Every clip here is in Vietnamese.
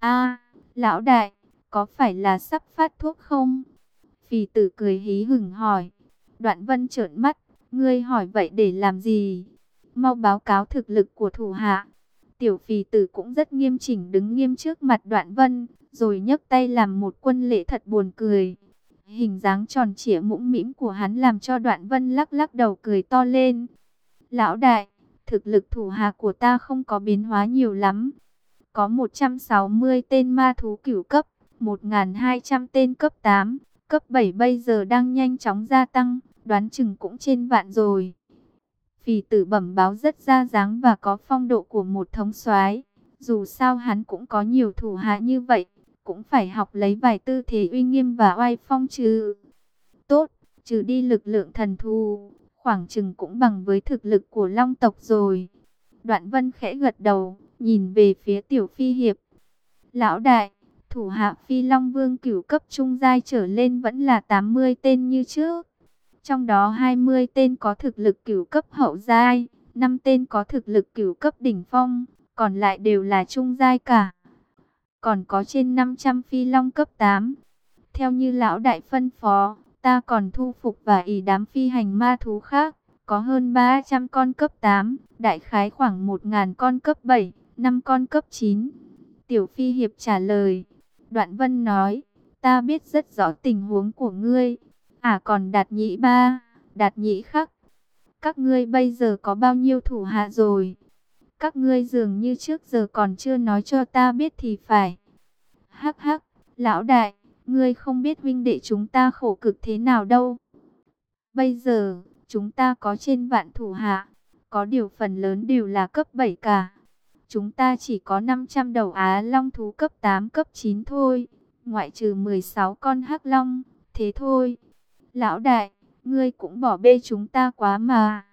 A, lão đại, có phải là sắp phát thuốc không? Phì tử cười hí hửng hỏi. Đoạn vân trợn mắt, ngươi hỏi vậy để làm gì? Mau báo cáo thực lực của thủ hạ. Tiểu phì tử cũng rất nghiêm chỉnh đứng nghiêm trước mặt đoạn vân, rồi nhấc tay làm một quân lễ thật buồn cười. Hình dáng tròn trịa mũm mĩm của hắn làm cho đoạn vân lắc lắc đầu cười to lên. Lão đại, thực lực thủ hạ của ta không có biến hóa nhiều lắm. Có 160 tên ma thú cửu cấp, 1.200 tên cấp 8, cấp 7 bây giờ đang nhanh chóng gia tăng, đoán chừng cũng trên vạn rồi. Phì tử bẩm báo rất ra dáng và có phong độ của một thống soái. Dù sao hắn cũng có nhiều thủ hạ như vậy, cũng phải học lấy vài tư thế uy nghiêm và oai phong chứ. Tốt, trừ đi lực lượng thần thù, khoảng chừng cũng bằng với thực lực của long tộc rồi. Đoạn vân khẽ gật đầu, nhìn về phía tiểu phi hiệp. Lão đại, thủ hạ phi long vương cửu cấp trung giai trở lên vẫn là 80 tên như trước. Trong đó 20 tên có thực lực cửu cấp hậu giai, 5 tên có thực lực cửu cấp đỉnh phong, còn lại đều là trung giai cả. Còn có trên 500 phi long cấp 8. Theo như lão đại phân phó, ta còn thu phục và ỉ đám phi hành ma thú khác, có hơn 300 con cấp 8, đại khái khoảng 1.000 con cấp 7, năm con cấp 9. Tiểu phi hiệp trả lời, đoạn vân nói, ta biết rất rõ tình huống của ngươi, À còn đạt nhị ba, đạt nhị khắc. Các ngươi bây giờ có bao nhiêu thủ hạ rồi? Các ngươi dường như trước giờ còn chưa nói cho ta biết thì phải. Hắc hắc, lão đại, ngươi không biết huynh đệ chúng ta khổ cực thế nào đâu. Bây giờ, chúng ta có trên vạn thủ hạ, có điều phần lớn đều là cấp 7 cả. Chúng ta chỉ có 500 đầu Á Long thú cấp 8 cấp 9 thôi, ngoại trừ 16 con hắc long, thế thôi. Lão đại, ngươi cũng bỏ bê chúng ta quá mà.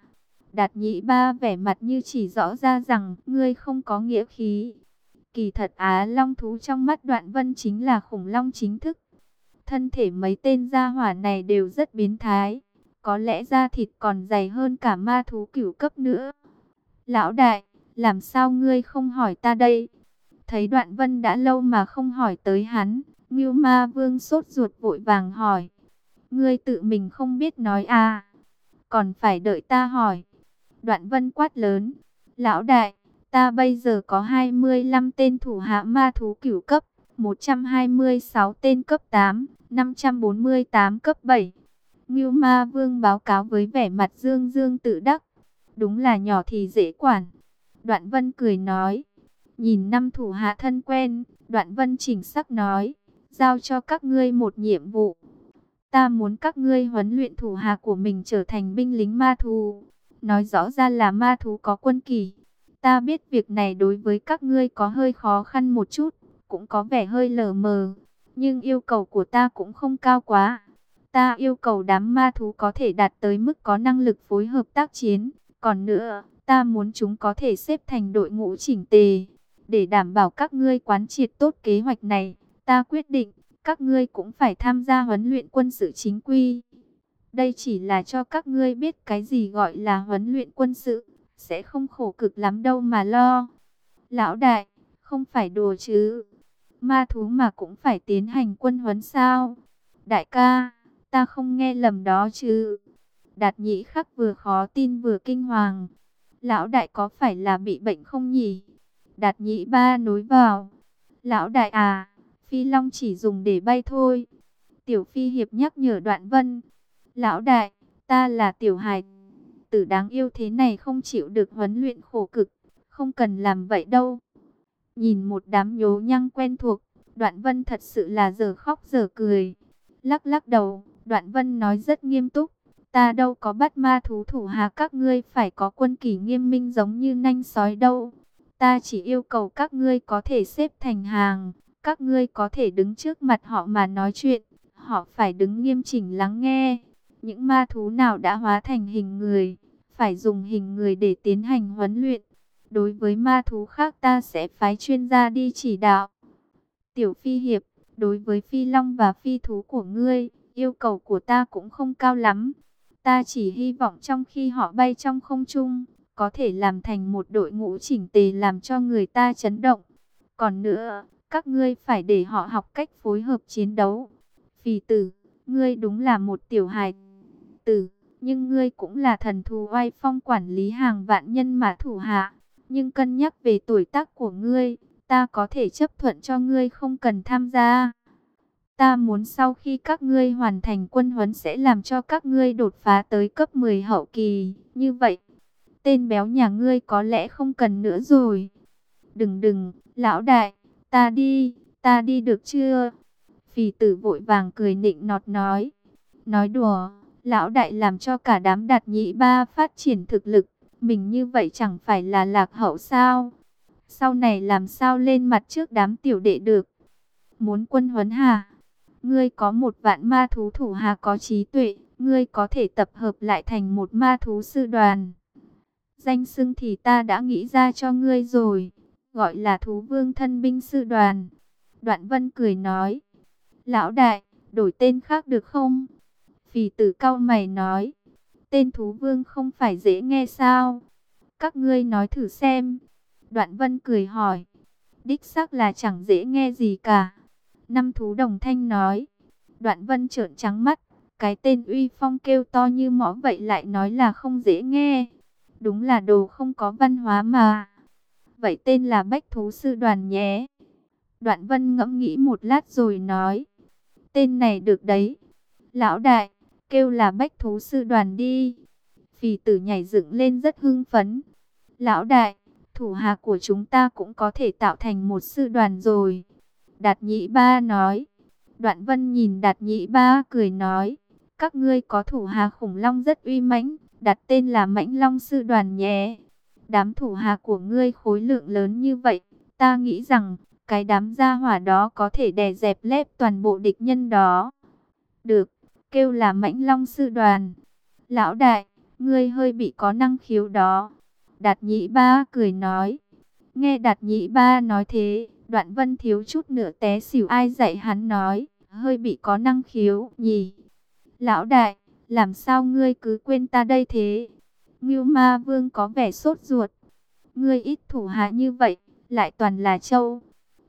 Đạt nhị ba vẻ mặt như chỉ rõ ra rằng ngươi không có nghĩa khí. Kỳ thật Á Long thú trong mắt đoạn vân chính là khủng long chính thức. Thân thể mấy tên gia hỏa này đều rất biến thái. Có lẽ da thịt còn dày hơn cả ma thú cửu cấp nữa. Lão đại, làm sao ngươi không hỏi ta đây? Thấy đoạn vân đã lâu mà không hỏi tới hắn. Ngưu ma vương sốt ruột vội vàng hỏi. Ngươi tự mình không biết nói à. Còn phải đợi ta hỏi. Đoạn vân quát lớn. Lão đại, ta bây giờ có 25 tên thủ hạ ma thú cửu cấp. 126 tên cấp 8, 548 cấp 7. Ngưu Ma Vương báo cáo với vẻ mặt dương dương tự đắc. Đúng là nhỏ thì dễ quản. Đoạn Vân cười nói. Nhìn năm thủ hạ thân quen, Đoạn Vân chỉnh sắc nói. Giao cho các ngươi một nhiệm vụ. Ta muốn các ngươi huấn luyện thủ hạ của mình trở thành binh lính ma thú. Nói rõ ra là ma thú có quân kỳ. Ta biết việc này đối với các ngươi có hơi khó khăn một chút, cũng có vẻ hơi lờ mờ. Nhưng yêu cầu của ta cũng không cao quá. Ta yêu cầu đám ma thú có thể đạt tới mức có năng lực phối hợp tác chiến. Còn nữa, ta muốn chúng có thể xếp thành đội ngũ chỉnh tề. Để đảm bảo các ngươi quán triệt tốt kế hoạch này, ta quyết định các ngươi cũng phải tham gia huấn luyện quân sự chính quy. Đây chỉ là cho các ngươi biết cái gì gọi là huấn luyện quân sự, sẽ không khổ cực lắm đâu mà lo. Lão đại, không phải đùa chứ. Ma thú mà cũng phải tiến hành quân huấn sao? Đại ca, ta không nghe lầm đó chứ. Đạt nhĩ khắc vừa khó tin vừa kinh hoàng. Lão đại có phải là bị bệnh không nhỉ? Đạt nhị ba nối vào. Lão đại à, Phi Long chỉ dùng để bay thôi. Tiểu Phi Hiệp nhắc nhở đoạn vân. Lão đại, ta là tiểu hài. Tử đáng yêu thế này không chịu được huấn luyện khổ cực. Không cần làm vậy đâu. Nhìn một đám nhố nhăng quen thuộc. Đoạn vân thật sự là giờ khóc giờ cười. Lắc lắc đầu, đoạn vân nói rất nghiêm túc. Ta đâu có bắt ma thú thủ hạ các ngươi phải có quân kỷ nghiêm minh giống như nanh sói đâu. Ta chỉ yêu cầu các ngươi có thể xếp thành hàng, các ngươi có thể đứng trước mặt họ mà nói chuyện, họ phải đứng nghiêm chỉnh lắng nghe. Những ma thú nào đã hóa thành hình người, phải dùng hình người để tiến hành huấn luyện. Đối với ma thú khác ta sẽ phái chuyên gia đi chỉ đạo. Tiểu Phi Hiệp, đối với Phi Long và Phi Thú của ngươi, yêu cầu của ta cũng không cao lắm. Ta chỉ hy vọng trong khi họ bay trong không trung, có thể làm thành một đội ngũ chỉnh tề làm cho người ta chấn động. Còn nữa, Các ngươi phải để họ học cách phối hợp chiến đấu. Phì tử, ngươi đúng là một tiểu hài tử, nhưng ngươi cũng là thần thù oai phong quản lý hàng vạn nhân mà thủ hạ. Nhưng cân nhắc về tuổi tác của ngươi, ta có thể chấp thuận cho ngươi không cần tham gia. Ta muốn sau khi các ngươi hoàn thành quân huấn sẽ làm cho các ngươi đột phá tới cấp 10 hậu kỳ. Như vậy, tên béo nhà ngươi có lẽ không cần nữa rồi. Đừng đừng, lão đại, ta đi, ta đi được chưa? Phì tử vội vàng cười nịnh nọt nói. Nói đùa, lão đại làm cho cả đám đạt nhị ba phát triển thực lực. Mình như vậy chẳng phải là lạc hậu sao? Sau này làm sao lên mặt trước đám tiểu đệ được? Muốn quân huấn hà? Ngươi có một vạn ma thú thủ hà có trí tuệ, ngươi có thể tập hợp lại thành một ma thú sư đoàn. Danh xưng thì ta đã nghĩ ra cho ngươi rồi, gọi là thú vương thân binh sư đoàn. Đoạn vân cười nói, lão đại, đổi tên khác được không? Phì tử cao mày nói, tên thú vương không phải dễ nghe sao? Các ngươi nói thử xem. Đoạn vân cười hỏi, đích xác là chẳng dễ nghe gì cả. Năm thú đồng thanh nói. Đoạn vân trợn trắng mắt. Cái tên uy phong kêu to như mõ vậy lại nói là không dễ nghe. Đúng là đồ không có văn hóa mà. Vậy tên là Bách Thú Sư Đoàn nhé. Đoạn vân ngẫm nghĩ một lát rồi nói. Tên này được đấy. Lão đại, kêu là Bách Thú Sư Đoàn đi. Phì tử nhảy dựng lên rất hưng phấn. Lão đại, thủ hạ của chúng ta cũng có thể tạo thành một sư đoàn rồi. Đạt nhị ba nói. Đoạn vân nhìn đạt nhị ba cười nói. Các ngươi có thủ hà khủng long rất uy mãnh, đặt tên là mãnh long sư đoàn nhé. Đám thủ hà của ngươi khối lượng lớn như vậy, ta nghĩ rằng cái đám gia hỏa đó có thể đè dẹp lép toàn bộ địch nhân đó. Được, kêu là mãnh long sư đoàn. Lão đại, ngươi hơi bị có năng khiếu đó. Đạt nhị ba cười nói. Nghe đạt nhị ba nói thế, Đoạn vân thiếu chút nữa té xỉu ai dạy hắn nói, hơi bị có năng khiếu nhỉ. Lão đại, làm sao ngươi cứ quên ta đây thế? Ngưu ma vương có vẻ sốt ruột. Ngươi ít thủ hạ như vậy, lại toàn là châu.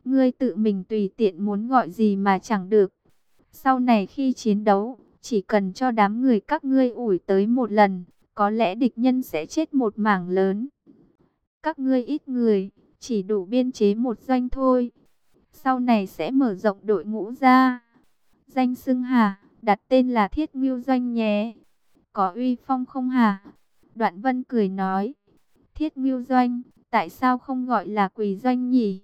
Ngươi tự mình tùy tiện muốn gọi gì mà chẳng được. Sau này khi chiến đấu, chỉ cần cho đám người các ngươi ủi tới một lần, có lẽ địch nhân sẽ chết một mảng lớn. Các ngươi ít người, chỉ đủ biên chế một doanh thôi. Sau này sẽ mở rộng đội ngũ ra. Danh xưng hà, đặt tên là Thiết Ngưu Doanh nhé. Có uy phong không hà? Đoạn Vân cười nói. Thiết Ngưu Doanh, tại sao không gọi là Quỳ Doanh nhỉ?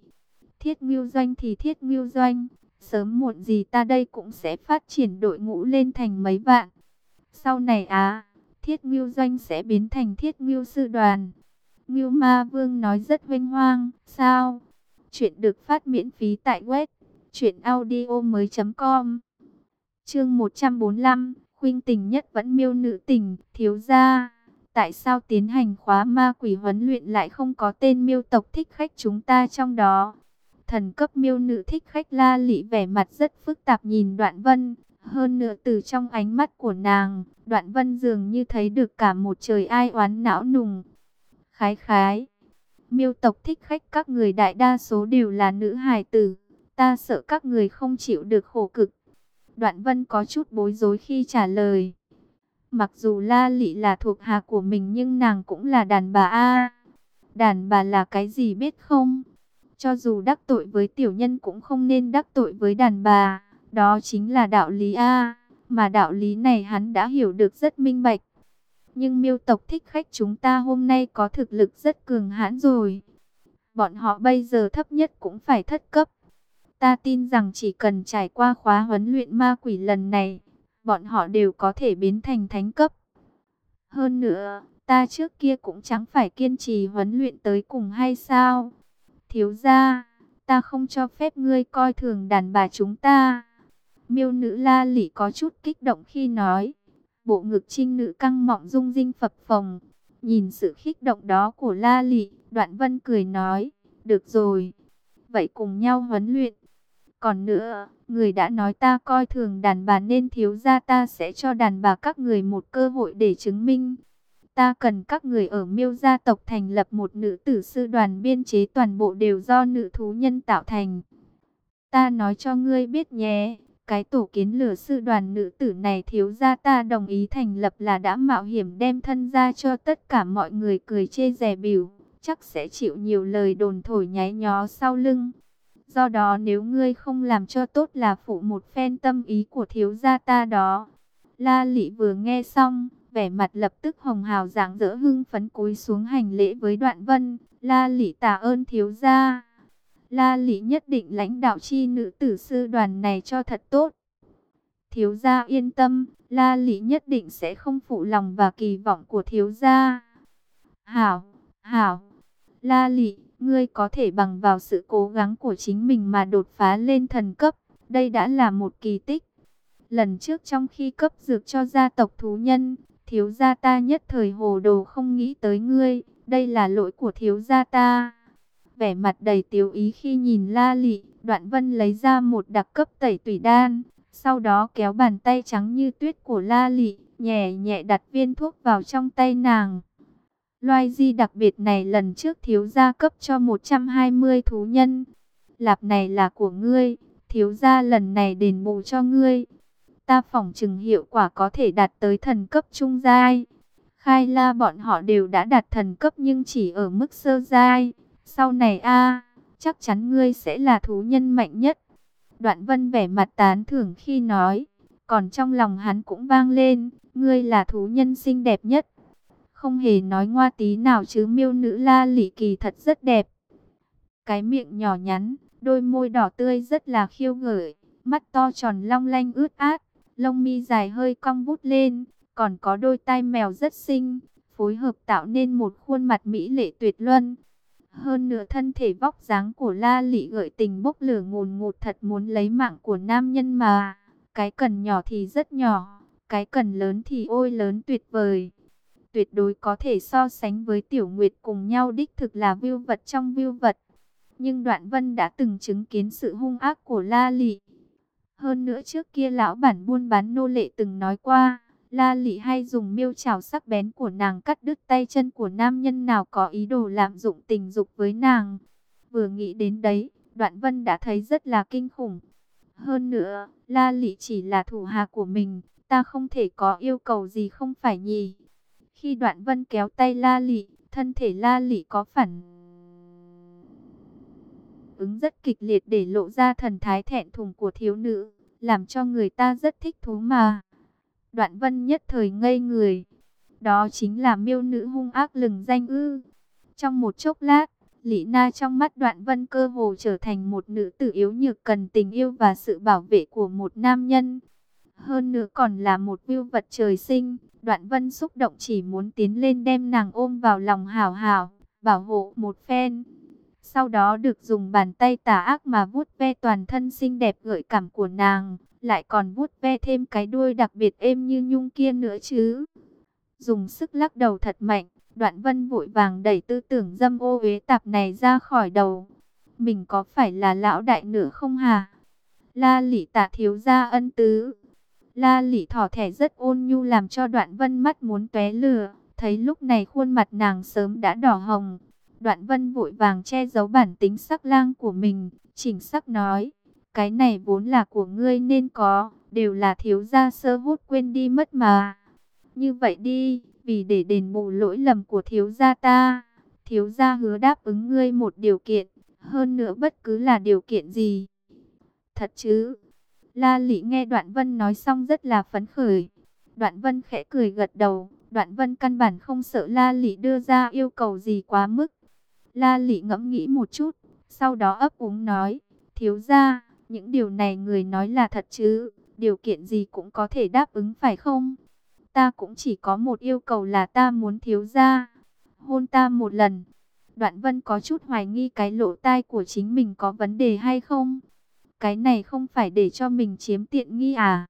Thiết Ngưu Doanh thì Thiết Ngưu Doanh. Sớm muộn gì ta đây cũng sẽ phát triển đội ngũ lên thành mấy vạn. Sau này á, Thiết Ngưu Doanh sẽ biến thành Thiết Ngưu Sư Đoàn. Ngưu Ma Vương nói rất vinh hoang, sao? Chuyện được phát miễn phí tại web truyệnaudiomoi.com. Chương 145, khuynh tình nhất vẫn miêu nữ tình, thiếu gia. Tại sao tiến hành khóa ma quỷ huấn luyện lại không có tên miêu tộc thích khách chúng ta trong đó? Thần cấp miêu nữ thích khách La Lị vẻ mặt rất phức tạp nhìn Đoạn Vân, hơn nữa từ trong ánh mắt của nàng, Đoạn Vân dường như thấy được cả một trời ai oán não nùng, Khái khái. Miêu tộc thích khách các người đại đa số đều là nữ hài tử. Ta sợ các người không chịu được khổ cực. Đoạn vân có chút bối rối khi trả lời. Mặc dù La Lị là thuộc hạ của mình nhưng nàng cũng là đàn bà a. đàn bà là cái gì biết không? Cho dù đắc tội với tiểu nhân cũng không nên đắc tội với đàn bà. Đó chính là đạo lý a. Mà đạo lý này hắn đã hiểu được rất minh bạch. Nhưng miêu tộc thích khách chúng ta hôm nay có thực lực rất cường hãn rồi. Bọn họ bây giờ thấp nhất cũng phải thất cấp. Ta tin rằng chỉ cần trải qua khóa huấn luyện ma quỷ lần này, bọn họ đều có thể biến thành thánh cấp. Hơn nữa, ta trước kia cũng chẳng phải kiên trì huấn luyện tới cùng hay sao? Thiếu gia, ta không cho phép ngươi coi thường đàn bà chúng ta. Miêu nữ la lỉ có chút kích động khi nói bộ ngực trinh nữ căng mọng rung rinh phập phồng. Nhìn sự khích động đó của La Lị, Đoạn Vân cười nói, được rồi, vậy cùng nhau huấn luyện. Còn nữa, người đã nói ta coi thường đàn bà nên thiếu gia ta sẽ cho đàn bà các người một cơ hội để chứng minh. Ta cần các người ở miêu gia tộc thành lập một nữ tử sư đoàn biên chế toàn bộ đều do nữ thú nhân tạo thành. Ta nói cho ngươi biết nhé, cái tổ kiến lửa sư đoàn nữ tử này thiếu gia ta đồng ý thành lập là đã mạo hiểm đem thân ra cho tất cả mọi người cười chê rẻ biểu, chắc sẽ chịu nhiều lời đồn thổi nháy nhó sau lưng. Do đó nếu ngươi không làm cho tốt là phụ một phen tâm ý của thiếu gia ta đó. La Lị vừa nghe xong, vẻ mặt lập tức hồng hào dáng dỡ hưng phấn cúi xuống hành lễ với Đoạn Vân, La Lị tạ ơn thiếu gia. La Lị nhất định lãnh đạo chi nữ tử sư đoàn này cho thật tốt. Thiếu gia yên tâm, La Lị nhất định sẽ không phụ lòng và kỳ vọng của thiếu gia. Hảo, hảo, La Lị, ngươi có thể bằng vào sự cố gắng của chính mình mà đột phá lên thần cấp, đây đã là một kỳ tích. Lần trước trong khi cấp dược cho gia tộc thú nhân, thiếu gia ta nhất thời hồ đồ không nghĩ tới ngươi, đây là lỗi của thiếu gia ta. Vẻ mặt đầy tiếu ý khi nhìn La Lị, Đoạn Vân lấy ra một đặc cấp tẩy tủy đan, sau đó kéo bàn tay trắng như tuyết của La Lị, nhẹ nhẹ đặt viên thuốc vào trong tay nàng. Loài di đặc biệt này lần trước thiếu gia cấp cho 120 thú nhân. Lạp này là của ngươi, thiếu gia lần này đền bù cho ngươi. Ta phỏng chừng hiệu quả có thể đạt tới thần cấp trung giai. Khai la bọn họ đều đã đạt thần cấp nhưng chỉ ở mức sơ giai. Sau này a chắc chắn ngươi sẽ là thú nhân mạnh nhất. Đoạn vân vẻ mặt tán thưởng khi nói, còn trong lòng hắn cũng vang lên, ngươi là thú nhân xinh đẹp nhất. Không hề nói ngoa tí nào chứ miêu nữ la lị kỳ thật rất đẹp. Cái miệng nhỏ nhắn, đôi môi đỏ tươi rất là khiêu gợi, mắt to tròn long lanh ướt át, lông mi dài hơi cong vút lên, còn có đôi tai mèo rất xinh, phối hợp tạo nên một khuôn mặt mỹ lệ tuyệt luân. Hơn nữa thân thể vóc dáng của La Lị gợi tình bốc lửa ngùn ngụt thật muốn lấy mạng của nam nhân mà. Cái cần nhỏ thì rất nhỏ, cái cần lớn thì ôi lớn tuyệt vời. Tuyệt đối có thể so sánh với Tiểu Nguyệt cùng nhau đích thực là viêu vật trong viêu vật. Nhưng Đoạn Vân đã từng chứng kiến sự hung ác của La Lị. Hơn nữa trước kia lão bản buôn bán nô lệ từng nói qua, La Lị hay dùng miêu chảo sắc bén của nàng cắt đứt tay chân của nam nhân nào có ý đồ lạm dụng tình dục với nàng. Vừa nghĩ đến đấy, Đoạn Vân đã thấy rất là kinh khủng. Hơn nữa, La Lị chỉ là thủ hạ của mình, ta không thể có yêu cầu gì không phải nhỉ? Khi Đoạn Vân kéo tay La Lị, thân thể La Lị có phản ứng rất kịch liệt để lộ ra thần thái thẹn thùng của thiếu nữ, làm cho người ta rất thích thú mà. Đoạn vân nhất thời ngây người. Đó chính là miêu nữ hung ác lừng danh ư. Trong một chốc lát, Lý Na trong mắt đoạn vân cơ hồ trở thành một nữ tử yếu nhược cần tình yêu và sự bảo vệ của một nam nhân. Hơn nữa còn là một viêu vật trời sinh, đoạn vân xúc động chỉ muốn tiến lên đem nàng ôm vào lòng hào hào, bảo hộ một phen. Sau đó được dùng bàn tay tà ác mà vuốt ve toàn thân xinh đẹp gợi cảm của nàng, lại còn vuốt ve thêm cái đuôi đặc biệt êm như nhung kia nữa chứ. Dùng sức lắc đầu thật mạnh, đoạn vân vội vàng đẩy tư tưởng dâm ô uế tạp này ra khỏi đầu. Mình có phải là lão đại nữa không hả? La lị tạ thiếu gia ân tứ. La lị thỏ thẻ rất ôn nhu làm cho đoạn vân mắt muốn tóe lửa. Thấy lúc này khuôn mặt nàng sớm đã đỏ hồng. Đoạn vân vội vàng che giấu bản tính sắc lang của mình. Chỉnh sắc nói. Cái này vốn là của ngươi nên có, đều là thiếu gia sơ hút quên đi mất mà. Như vậy đi, vì để đền bù lỗi lầm của thiếu gia ta, thiếu gia hứa đáp ứng ngươi một điều kiện, hơn nữa bất cứ là điều kiện gì. Thật chứ? La Lị nghe Đoạn Vân nói xong rất là phấn khởi. Đoạn Vân khẽ cười gật đầu, Đoạn Vân căn bản không sợ La Lị đưa ra yêu cầu gì quá mức. La Lị ngẫm nghĩ một chút, sau đó ấp úng nói, thiếu gia, những điều này người nói là thật chứ, điều kiện gì cũng có thể đáp ứng phải không? Ta cũng chỉ có một yêu cầu là ta muốn thiếu gia, hôn ta một lần. Đoạn vân có chút hoài nghi cái lỗ tai của chính mình có vấn đề hay không? Cái này không phải để cho mình chiếm tiện nghi à?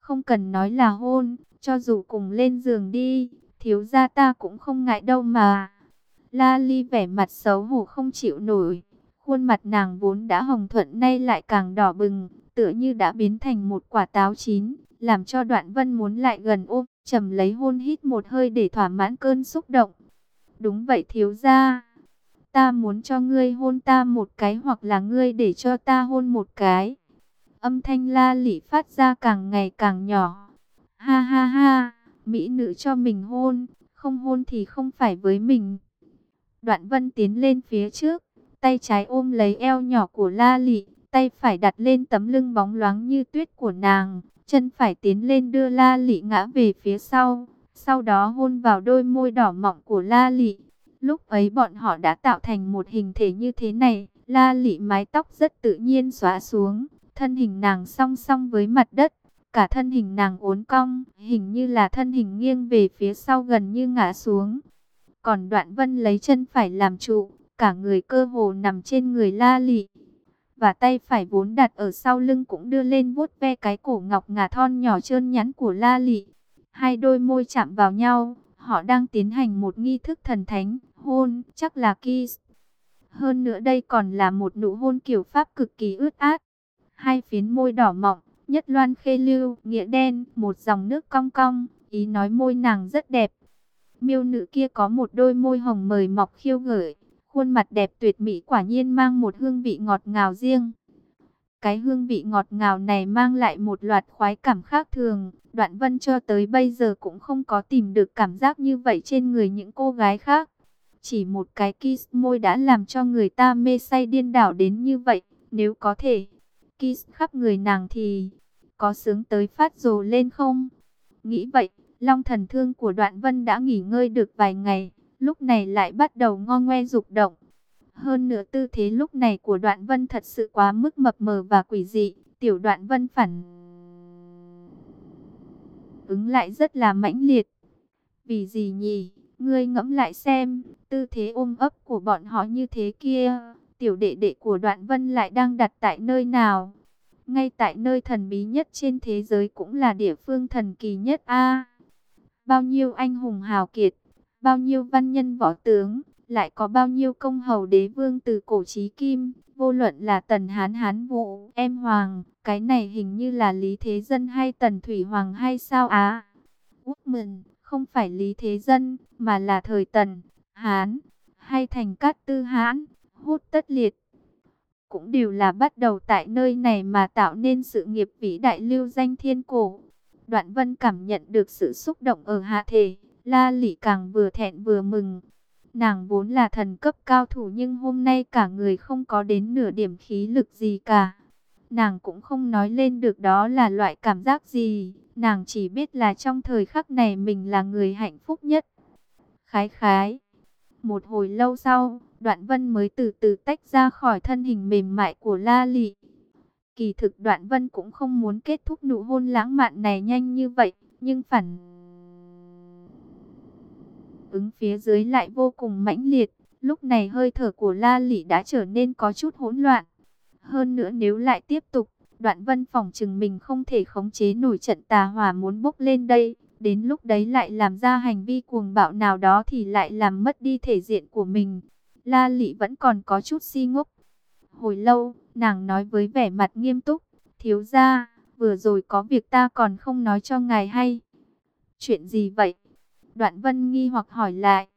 Không cần nói là hôn, cho dù cùng lên giường đi, thiếu gia ta cũng không ngại đâu mà. La Ly vẻ mặt xấu hổ không chịu nổi. Khuôn mặt nàng vốn đã hồng thuận nay lại càng đỏ bừng, tựa như đã biến thành một quả táo chín, làm cho đoạn vân muốn lại gần ôm, trầm lấy hôn hít một hơi để thỏa mãn cơn xúc động. Đúng vậy thiếu gia, Ta muốn cho ngươi hôn ta một cái hoặc là ngươi để cho ta hôn một cái. Âm thanh la lị phát ra càng ngày càng nhỏ. Ha ha ha, mỹ nữ cho mình hôn, không hôn thì không phải với mình. Đoạn vân tiến lên phía trước, tay trái ôm lấy eo nhỏ của la lị, tay phải đặt lên tấm lưng bóng loáng như tuyết của nàng, chân phải tiến lên đưa la lị ngã về phía sau, sau đó hôn vào đôi môi đỏ mọng của la lị. Lúc ấy bọn họ đã tạo thành một hình thể như thế này, la lị mái tóc rất tự nhiên xóa xuống, thân hình nàng song song với mặt đất, cả thân hình nàng uốn cong, hình như là thân hình nghiêng về phía sau gần như ngã xuống. Còn đoạn vân lấy chân phải làm trụ, cả người cơ hồ nằm trên người la lị. Và tay phải vốn đặt ở sau lưng cũng đưa lên vuốt ve cái cổ ngọc ngà thon nhỏ trơn nhắn của la lị. Hai đôi môi chạm vào nhau, họ đang tiến hành một nghi thức thần thánh, hôn, chắc là kiss. Hơn nữa đây còn là một nụ hôn kiểu pháp cực kỳ ướt át. Hai phiến môi đỏ mọng, nhất loan khê lưu, nghĩa đen, một dòng nước cong cong, ý nói môi nàng rất đẹp. Miêu nữ kia có một đôi môi hồng mời mọc khiêu gợi, khuôn mặt đẹp tuyệt mỹ quả nhiên mang một hương vị ngọt ngào riêng. Cái hương vị ngọt ngào này mang lại một loạt khoái cảm khác thường, đoạn vân cho tới bây giờ cũng không có tìm được cảm giác như vậy trên người những cô gái khác. Chỉ một cái kiss môi đã làm cho người ta mê say điên đảo đến như vậy, nếu có thể kiss khắp người nàng thì có sướng tới phát rồ lên không? Nghĩ vậy, long thần thương của đoạn vân đã nghỉ ngơi được vài ngày, lúc này lại bắt đầu ngo ngoe dục động. Hơn nữa tư thế lúc này của đoạn vân thật sự quá mức mập mờ và quỷ dị, tiểu đoạn vân phản ứng lại rất là mãnh liệt. Vì gì nhỉ? Ngươi ngẫm lại xem, tư thế ôm ấp của bọn họ như thế kia, tiểu đệ đệ của đoạn vân lại đang đặt tại nơi nào? Ngay tại nơi thần bí nhất trên thế giới cũng là địa phương thần kỳ nhất a. bao nhiêu anh hùng hào kiệt, bao nhiêu văn nhân võ tướng, lại có bao nhiêu công hầu đế vương từ cổ chí kim, vô luận là tần hán hán vũ, em hoàng, cái này hình như là Lý Thế Dân hay tần Thủy Hoàng hay sao á? Úc mừng, không phải Lý Thế Dân, mà là thời tần, hán, hay thành cát tư hán, hút tất liệt. Cũng đều là bắt đầu tại nơi này mà tạo nên sự nghiệp vĩ đại lưu danh thiên cổ. Đoạn vân cảm nhận được sự xúc động ở hạ thể, la lị càng vừa thẹn vừa mừng. Nàng vốn là thần cấp cao thủ nhưng hôm nay cả người không có đến nửa điểm khí lực gì cả. Nàng cũng không nói lên được đó là loại cảm giác gì. Nàng chỉ biết là trong thời khắc này mình là người hạnh phúc nhất. Khái khái. Một hồi lâu sau, đoạn vân mới từ từ tách ra khỏi thân hình mềm mại của La Lị. Kỳ thực đoạn vân cũng không muốn kết thúc nụ hôn lãng mạn này nhanh như vậy, nhưng phản ứng phía dưới lại vô cùng mãnh liệt. Lúc này hơi thở của La Lị đã trở nên có chút hỗn loạn. Hơn nữa nếu lại tiếp tục, đoạn vân phòng chừng mình không thể khống chế nổi trận tà hỏa muốn bốc lên đây. Đến lúc đấy lại làm ra hành vi cuồng bạo nào đó thì lại làm mất đi thể diện của mình. La Lị vẫn còn có chút si ngốc. Hồi lâu, nàng nói với vẻ mặt nghiêm túc, thiếu gia, vừa rồi có việc ta còn không nói cho ngài hay. Chuyện gì vậy? Đoạn vân nghi hoặc hỏi lại.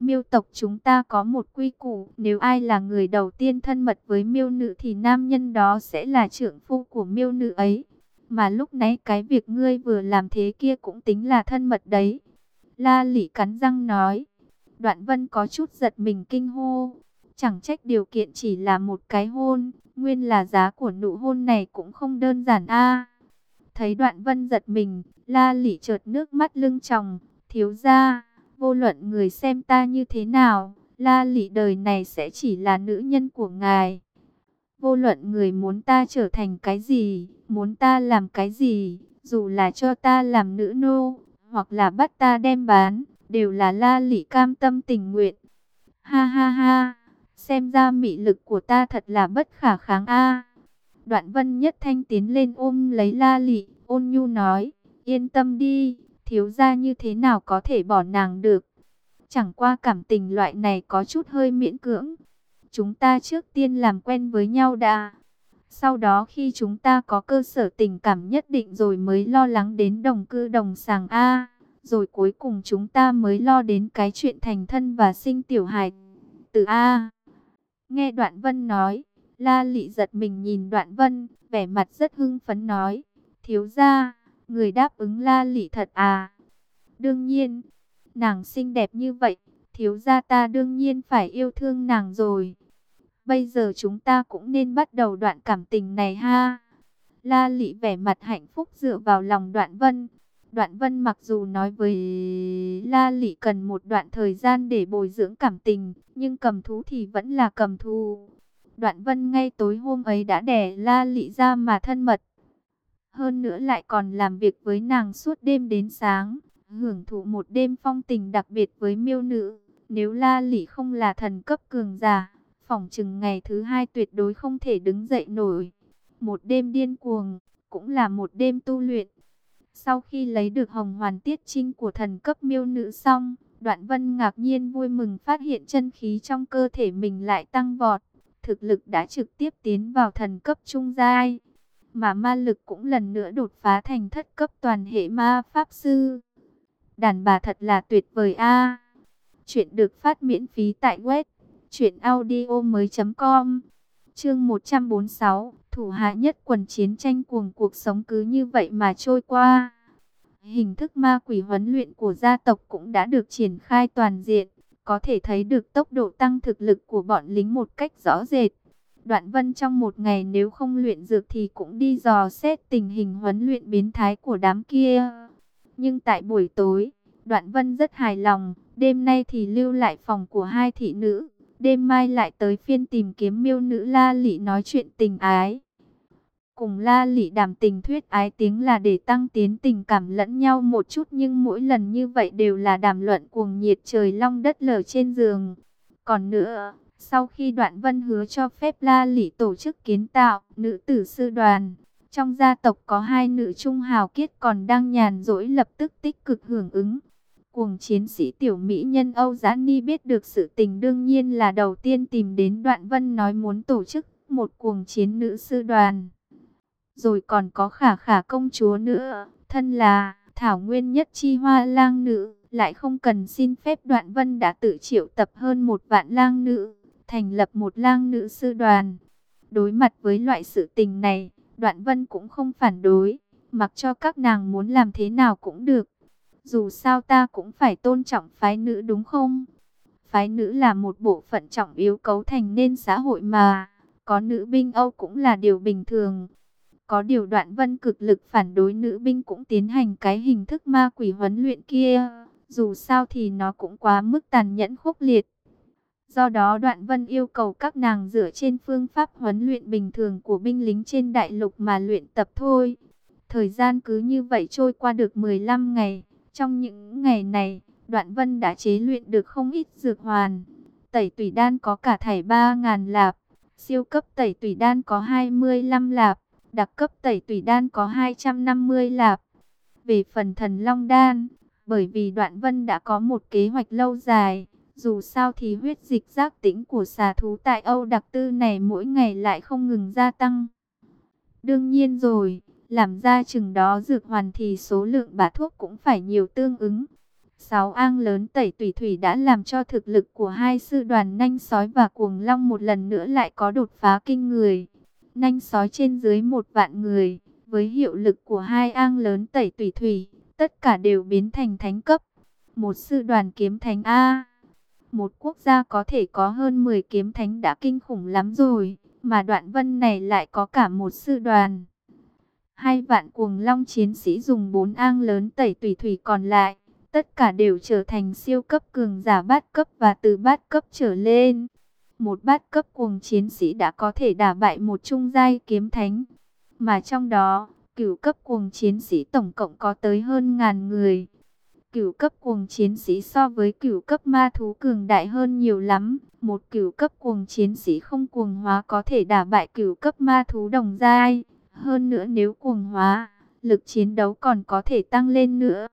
Miêu tộc chúng ta có một quy củ, nếu ai là người đầu tiên thân mật với miêu nữ thì nam nhân đó sẽ là trưởng phu của miêu nữ ấy. Mà lúc nãy cái việc ngươi vừa làm thế kia cũng tính là thân mật đấy. La lỉ cắn răng nói. Đoạn vân có chút giật mình kinh hô. Chẳng trách điều kiện chỉ là một cái hôn, nguyên là giá của nụ hôn này cũng không đơn giản a. Thấy đoạn vân giật mình, la lỉ chợt nước mắt lưng tròng, thiếu ra, vô luận người xem ta như thế nào, la lị đời này sẽ chỉ là nữ nhân của ngài. Vô luận người muốn ta trở thành cái gì, muốn ta làm cái gì, dù là cho ta làm nữ nô, hoặc là bắt ta đem bán, đều là la lị cam tâm tình nguyện. Ha ha ha, xem ra mị lực của ta thật là bất khả kháng a. Đoạn vân nhất thanh tiến lên ôm lấy la lị, ôn nhu nói, yên tâm đi, thiếu gia như thế nào có thể bỏ nàng được. Chẳng qua cảm tình loại này có chút hơi miễn cưỡng. Chúng ta trước tiên làm quen với nhau đã. Sau đó khi chúng ta có cơ sở tình cảm nhất định rồi mới lo lắng đến đồng cư đồng sàng A. Rồi cuối cùng chúng ta mới lo đến cái chuyện thành thân và sinh tiểu hài. Từ A. Nghe Đoạn Vân nói, La Lị giật mình nhìn Đoạn Vân, vẻ mặt rất hưng phấn nói, thiếu gia, người đáp ứng La Lị thật à? Đương nhiên, nàng xinh đẹp như vậy, thiếu gia ta đương nhiên phải yêu thương nàng rồi. Bây giờ chúng ta cũng nên bắt đầu đoạn cảm tình này ha. La Lị vẻ mặt hạnh phúc dựa vào lòng Đoạn Vân. Đoạn Vân mặc dù nói với La Lị cần một đoạn thời gian để bồi dưỡng cảm tình, nhưng cầm thú thì vẫn là cầm thú. Đoạn Vân ngay tối hôm ấy đã đẻ La Lị ra mà thân mật. Hơn nữa lại còn làm việc với nàng suốt đêm đến sáng, hưởng thụ một đêm phong tình đặc biệt với miêu nữ. Nếu La Lỷ không là thần cấp cường giả, phỏng chừng ngày thứ hai tuyệt đối không thể đứng dậy nổi. Một đêm điên cuồng, cũng là một đêm tu luyện. Sau khi lấy được hồng hoàn tiết trinh của thần cấp miêu nữ xong, Đoạn Vân ngạc nhiên vui mừng phát hiện chân khí trong cơ thể mình lại tăng vọt. Thực lực đã trực tiếp tiến vào thần cấp trung giai, mà ma lực cũng lần nữa đột phá thành thất cấp toàn hệ ma pháp sư. Đàn bà thật là tuyệt vời a. Chuyện được phát miễn phí tại web truyệnaudiomoi.com. Chương 146, thủ hạ nhất quần chiến tranh cuồng cuộc sống cứ như vậy mà trôi qua. Hình thức ma quỷ huấn luyện của gia tộc cũng đã được triển khai toàn diện, có thể thấy được tốc độ tăng thực lực của bọn lính một cách rõ rệt. Đoạn Vân trong một ngày nếu không luyện dược thì cũng đi dò xét tình hình huấn luyện biến thái của đám kia. Nhưng tại buổi tối, Đoạn Vân rất hài lòng, đêm nay thì lưu lại phòng của hai thị nữ, đêm mai lại tới phiên tìm kiếm miêu nữ La Lị nói chuyện tình ái. Cùng La Lị đàm tình thuyết ái tiếng là để tăng tiến tình cảm lẫn nhau một chút nhưng mỗi lần như vậy đều là đàm luận cuồng nhiệt trời long đất lở trên giường. Còn nữa, sau khi Đoạn Vân hứa cho phép La Lị tổ chức kiến tạo nữ tử sư đoàn, trong gia tộc có hai nữ trung hào kiết còn đang nhàn rỗi lập tức tích cực hưởng ứng. Cuồng chiến sĩ tiểu mỹ nhân Âu Giá Ni biết được sự tình đương nhiên là đầu tiên tìm đến Đoạn Vân nói muốn tổ chức một cuồng chiến nữ sư đoàn. Rồi còn có khả khả công chúa nữa, thân là Thảo Nguyên nhất chi hoa lang nữ, lại không cần xin phép Đoạn Vân đã tự triệu tập hơn một vạn lang nữ, thành lập một lang nữ sư đoàn. Đối mặt với loại sự tình này, Đoạn Vân cũng không phản đối, mặc cho các nàng muốn làm thế nào cũng được. Dù sao ta cũng phải tôn trọng phái nữ đúng không? Phái nữ là một bộ phận trọng yếu cấu thành nên xã hội mà, có nữ binh Âu cũng là điều bình thường. Có điều đoạn vân cực lực phản đối nữ binh cũng tiến hành cái hình thức ma quỷ huấn luyện kia. Dù sao thì nó cũng quá mức tàn nhẫn khốc liệt. Do đó đoạn vân yêu cầu các nàng dựa trên phương pháp huấn luyện bình thường của binh lính trên đại lục mà luyện tập thôi. Thời gian cứ như vậy trôi qua được 15 ngày. Trong những ngày này, đoạn vân đã chế luyện được không ít dược hoàn. Tẩy tủy đan có cả thảy 3.000 lạp. Siêu cấp tẩy tủy đan có 25 lạp. Đặc cấp tẩy tủy đan có 250 lạp. Về phần thần long đan, bởi vì đoạn vân đã có một kế hoạch lâu dài. Dù sao thì huyết dịch giác tĩnh của xà thú tại Âu đặc tư này mỗi ngày lại không ngừng gia tăng. Đương nhiên rồi, làm ra chừng đó dược hoàn thì số lượng bả thuốc cũng phải nhiều tương ứng. Sáu ang lớn tẩy tùy thủy đã làm cho thực lực của hai sư đoàn nanh sói và cuồng long một lần nữa lại có đột phá kinh người. Nanh sói trên dưới một vạn người, với hiệu lực của hai ang lớn tẩy tùy thủy, tất cả đều biến thành thánh cấp. Một sư đoàn kiếm thánh A. Một quốc gia có thể có hơn 10 kiếm thánh đã kinh khủng lắm rồi, mà đoạn vân này lại có cả một sư đoàn. Hai vạn cuồng long chiến sĩ dùng bốn ang lớn tẩy tùy thủy còn lại. Tất cả đều trở thành siêu cấp cường giả bát cấp và từ bát cấp trở lên. Một bát cấp cuồng chiến sĩ đã có thể đả bại một trung giai kiếm thánh. Mà trong đó, cửu cấp cuồng chiến sĩ tổng cộng có tới hơn ngàn người. Cửu cấp cuồng chiến sĩ so với cửu cấp ma thú cường đại hơn nhiều lắm. Một cửu cấp cuồng chiến sĩ không cuồng hóa có thể đả bại cửu cấp ma thú đồng giai. Hơn nữa nếu cuồng hóa, lực chiến đấu còn có thể tăng lên nữa.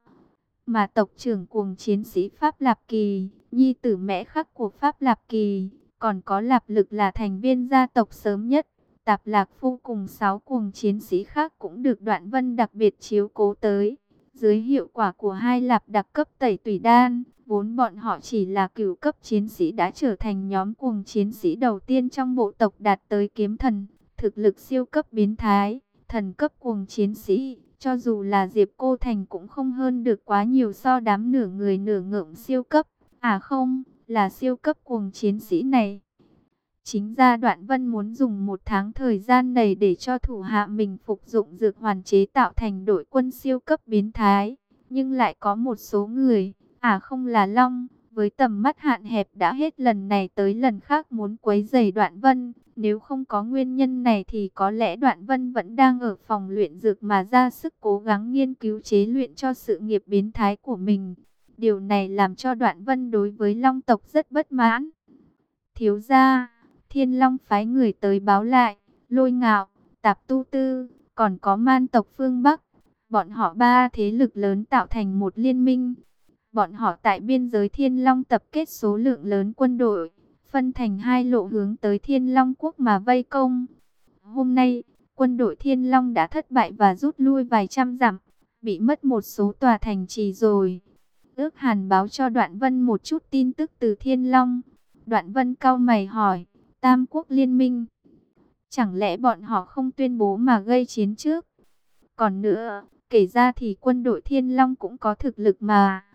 Mà tộc trưởng cuồng chiến sĩ Pháp Lạp Kỳ, nhi tử mẹ khắc của Pháp Lạp Kỳ, còn có Lạp Lực là thành viên gia tộc sớm nhất. Tạp Lạc Phu cùng sáu cuồng chiến sĩ khác cũng được Đoạn Vân đặc biệt chiếu cố tới. Dưới hiệu quả của hai lạp đặc cấp tẩy tủy đan, Vốn bọn họ chỉ là cửu cấp chiến sĩ đã trở thành nhóm cuồng chiến sĩ đầu tiên trong bộ tộc đạt tới kiếm thần, thực lực siêu cấp biến thái, thần cấp cuồng chiến sĩ. Cho dù là Diệp Cô Thành cũng không hơn được quá nhiều so đám nửa người nửa ngợm siêu cấp. À không, là siêu cấp cuồng chiến sĩ này. Chính ra đoạn vân muốn dùng một tháng thời gian này để cho thủ hạ mình phục dụng dược hoàn chế tạo thành đội quân siêu cấp biến thái. Nhưng lại có một số người, à không là Long, với tầm mắt hạn hẹp đã hết lần này tới lần khác muốn quấy giày đoạn vân. Nếu không có nguyên nhân này thì có lẽ đoạn vân vẫn đang ở phòng luyện dược mà ra sức cố gắng nghiên cứu chế luyện cho sự nghiệp biến thái của mình. Điều này làm cho đoạn vân đối với long tộc rất bất mãn. Thiếu gia, thiên long phái người tới báo lại, lôi ngạo, tạp tu tư, còn có man tộc phương Bắc. Bọn họ ba thế lực lớn tạo thành một liên minh. Bọn họ tại biên giới thiên long tập kết số lượng lớn quân đội phân thành hai lộ hướng tới Thiên Long Quốc mà vây công. Hôm nay, quân đội Thiên Long đã thất bại và rút lui vài trăm dặm, bị mất một số tòa thành trì rồi. Ước Hàn báo cho Đoạn Vân một chút tin tức từ Thiên Long. Đoạn Vân cau mày hỏi, Tam Quốc Liên minh, chẳng lẽ bọn họ không tuyên bố mà gây chiến trước? Còn nữa, kể ra thì quân đội Thiên Long cũng có thực lực mà.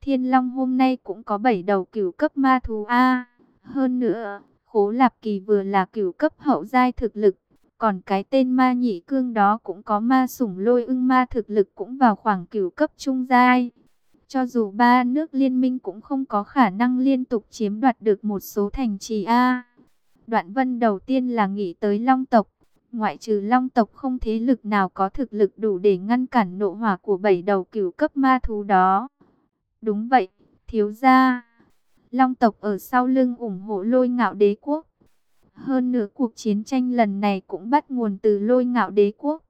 Thiên Long hôm nay cũng có 7 đầu cửu cấp ma thú A. Hơn nữa, Khố Lạp Kỳ vừa là cửu cấp hậu giai thực lực, còn cái tên ma nhị cương đó cũng có ma sủng lôi ưng ma thực lực cũng vào khoảng cửu cấp trung giai. Cho dù ba nước liên minh cũng không có khả năng liên tục chiếm đoạt được một số thành trì A. Đoạn vân đầu tiên là nghĩ tới long tộc. Ngoại trừ long tộc không thế lực nào có thực lực đủ để ngăn cản nộ hỏa của bảy đầu cửu cấp ma thú đó. Đúng vậy, thiếu gia. Long tộc ở sau lưng ủng hộ lôi ngạo đế quốc. Hơn nữa cuộc chiến tranh lần này cũng bắt nguồn từ lôi ngạo đế quốc.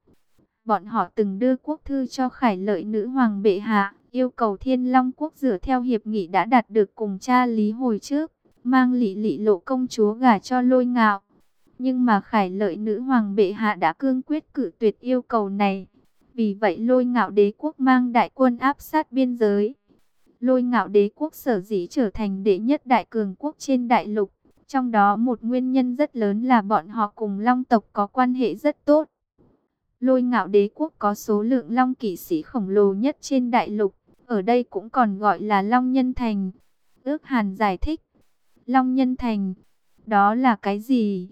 Bọn họ từng đưa quốc thư cho khải lợi nữ hoàng bệ hạ, yêu cầu thiên long quốc dựa theo hiệp nghị đã đạt được cùng cha lý hồi trước, mang lị lị lộ công chúa gả cho lôi ngạo. Nhưng mà khải lợi nữ hoàng bệ hạ đã cương quyết cử tuyệt yêu cầu này. Vì vậy lôi ngạo đế quốc mang đại quân áp sát biên giới Lôi ngạo đế quốc sở dĩ trở thành đệ nhất đại cường quốc trên đại lục. Trong đó một nguyên nhân rất lớn là bọn họ cùng long tộc có quan hệ rất tốt. Lôi ngạo đế quốc có số lượng long kỵ sĩ khổng lồ nhất trên đại lục. Ở đây cũng còn gọi là Long Nhân Thành. Ước Hàn giải thích. Long Nhân Thành. Đó là cái gì?